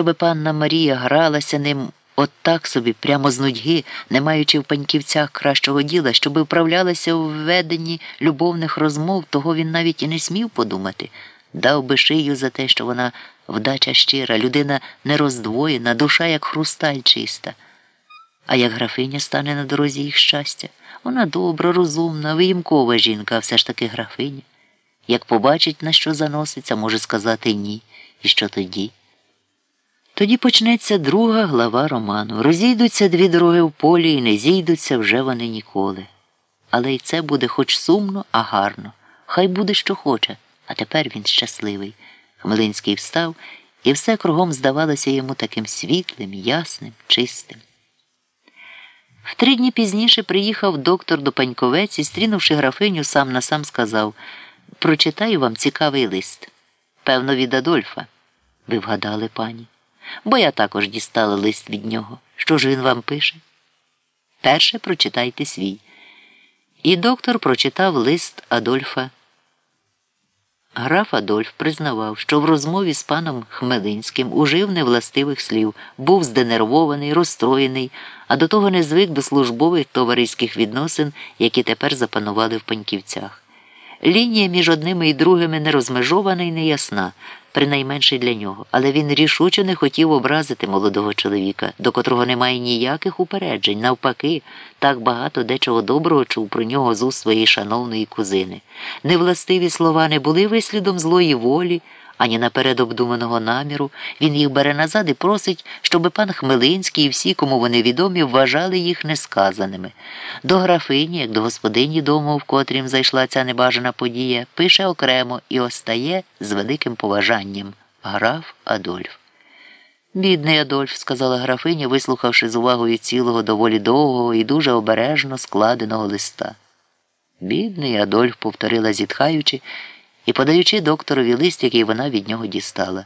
щоби панна Марія гралася ним от так собі, прямо з нудьги, не маючи в паньківцях кращого діла, щоби вправлялася у веденні любовних розмов, того він навіть і не смів подумати. Дав би шию за те, що вона вдача щира, людина нероздвоєна, душа як хрусталь чиста. А як графиня стане на дорозі їх щастя, вона добра, розумна, виїмкова жінка, все ж таки графиня. Як побачить, на що заноситься, може сказати ні. І що тоді? Тоді почнеться друга глава роману. Розійдуться дві дороги в полі і не зійдуться вже вони ніколи. Але й це буде хоч сумно, а гарно. Хай буде, що хоче, а тепер він щасливий. Хмелинський встав, і все кругом здавалося йому таким світлим, ясним, чистим. В три дні пізніше приїхав доктор до Паньковець і, стрінувши графиню, сам на сам сказав Прочитаю вам цікавий лист. Певно, від Адольфа. Ви вгадали, пані. Бо я також дістала лист від нього. Що ж він вам пише? Перше прочитайте свій. І доктор прочитав лист Адольфа. Граф Адольф признавав, що в розмові з паном Хмелинським ужив невластивих слів, був зденервований, розстроєний, а до того не звик до службових товариських відносин, які тепер запанували в паньківцях. Лінія між одними і другими не розмежована і неясна, принайменше для нього, але він рішуче не хотів образити молодого чоловіка, до котрого немає ніяких упереджень. Навпаки, так багато дечого доброго чув про нього з уст своєї шановної кузини. Невластиві слова не були вислідом злої волі ані наперед обдуманого наміру, він їх бере назад і просить, щоби пан Хмелинський і всі, кому вони відомі, вважали їх несказаними. До графині, як до господині дому, в котрім зайшла ця небажана подія, пише окремо і остає з великим поважанням граф Адольф. Бідний Адольф, сказала графиня, вислухавши з увагою цілого доволі довгого і дуже обережно складеного листа. Бідний Адольф, повторила зітхаючи і подаючи докторові лист, який вона від нього дістала.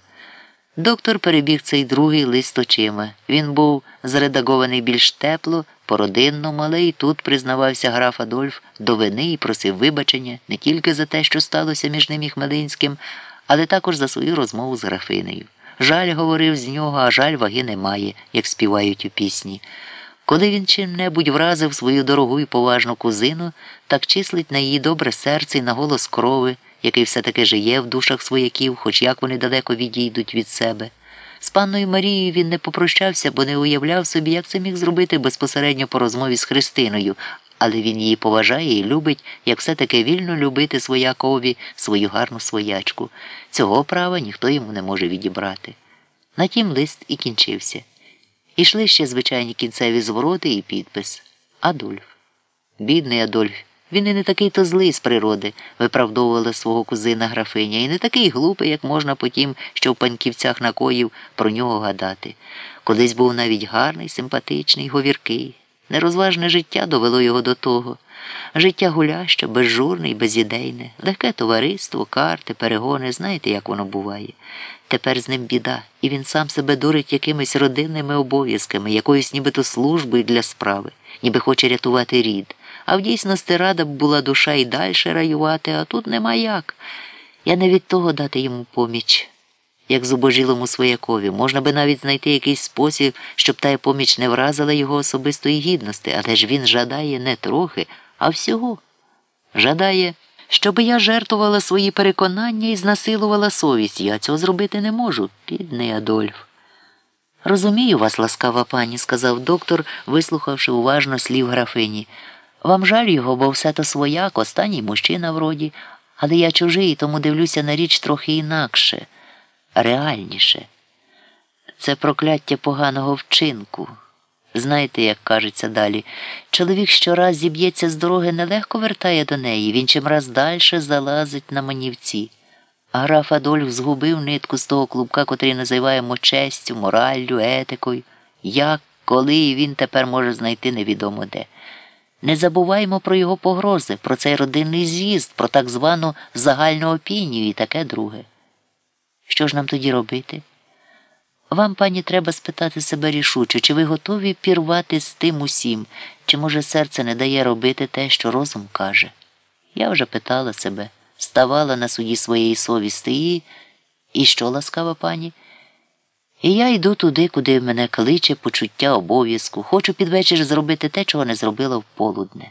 Доктор перебіг цей другий лист очима. Він був зредагований більш тепло, породинно, але і тут признавався граф Адольф до вини і просив вибачення не тільки за те, що сталося між ним і Хмелинським, але також за свою розмову з графинею. Жаль говорив з нього, а жаль ваги немає, як співають у пісні. Коли він чим-небудь вразив свою дорогу і поважну кузину, так числить на її добре серце і на голос крови який все-таки жиє в душах свояків, хоч як вони далеко відійдуть від себе. З панною Марією він не попрощався, бо не уявляв собі, як це міг зробити безпосередньо по розмові з Христиною, але він її поважає і любить, як все-таки вільно любити своякові свою гарну своячку. Цього права ніхто йому не може відібрати. На тім лист і кінчився. Ішли ще звичайні кінцеві звороти і підпис Адольф. Бідний Адольф. Він і не такий то злий з природи, виправдовувала свого кузина графиня, і не такий глупий, як можна потім, що в паньківцях накоїв про нього гадати. Колись був навіть гарний, симпатичний, говіркий. Нерозважне життя довело його до того. Життя гуляще, безжурне і безідейне, легке товариство, карти, перегони, знаєте, як воно буває. Тепер з ним біда, і він сам себе дурить якимись родинними обов'язками, якоюсь нібито службою для справи, ніби хоче рятувати рід. А в дійсності рада б була душа і далі раювати, а тут нема як. Я не від того дати йому поміч, як зубожілому своякові. Можна би навіть знайти якийсь спосіб, щоб та поміч не вразила його особистої гідності, але ж він жадає не трохи, а всього. Жадає, щоб я жертвувала свої переконання і знасилувала совість. Я цього зробити не можу, бідний Адольф. Розумію вас, ласкава пані, сказав доктор, вислухавши уважно слів графині. Вам жаль його, бо все то свояк, останній мужчина вроді, але я чужий, тому дивлюся на річ трохи інакше, реальніше. Це прокляття поганого вчинку. Знаєте, як кажеться далі, чоловік щораз зіб'ється з дороги, нелегко вертає до неї, він чимраз дальше залазить на манівці. А граф Адольф згубив нитку з того клубка, котрий називаємо честю, мораллю, етикою. Як, коли і він тепер може знайти невідомо де. Не забуваймо про його погрози, про цей родинний з'їзд, про так звану загальну опінію і таке друге. Що ж нам тоді робити? Вам, пані, треба спитати себе рішуче, чи ви готові пірвати з тим усім, чи, може, серце не дає робити те, що розум каже? Я вже питала себе, ставала на суді своєї совісти і. І що, ласкава пані? І я йду туди, куди мене кличе почуття обов'язку. Хочу під вечір зробити те, чого не зробила в полудне.